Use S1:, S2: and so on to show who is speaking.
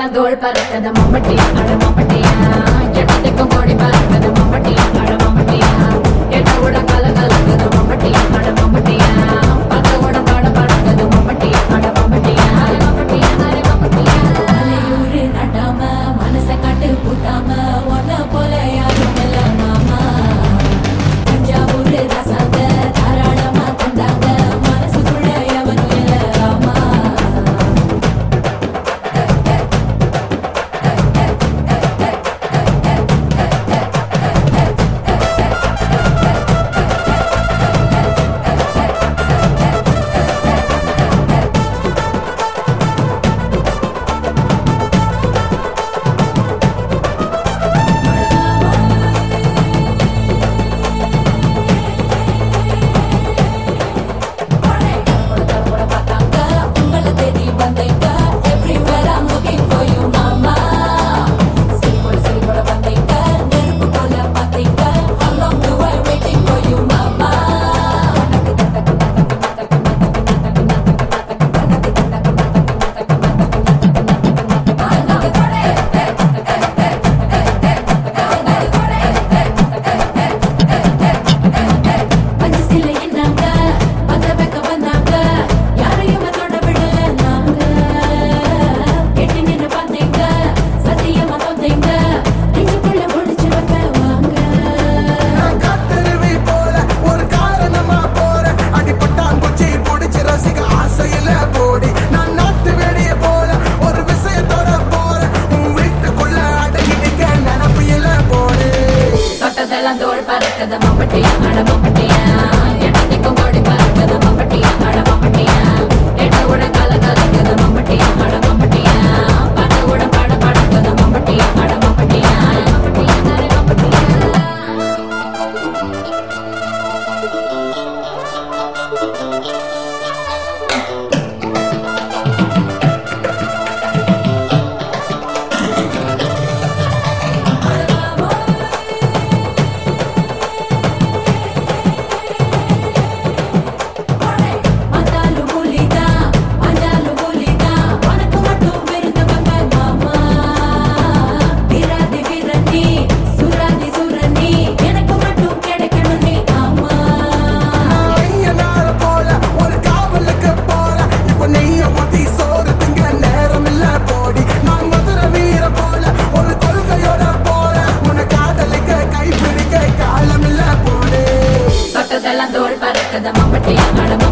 S1: எல்லாம் தோல் பறக்கத மம்பட்டி அட மம்பட்டியா. எட்டத்துக்கும் கோடி பறக்க பறக்கத மம்பட்டி அட மம்பட்டி கதமா பட்டியா நடமா?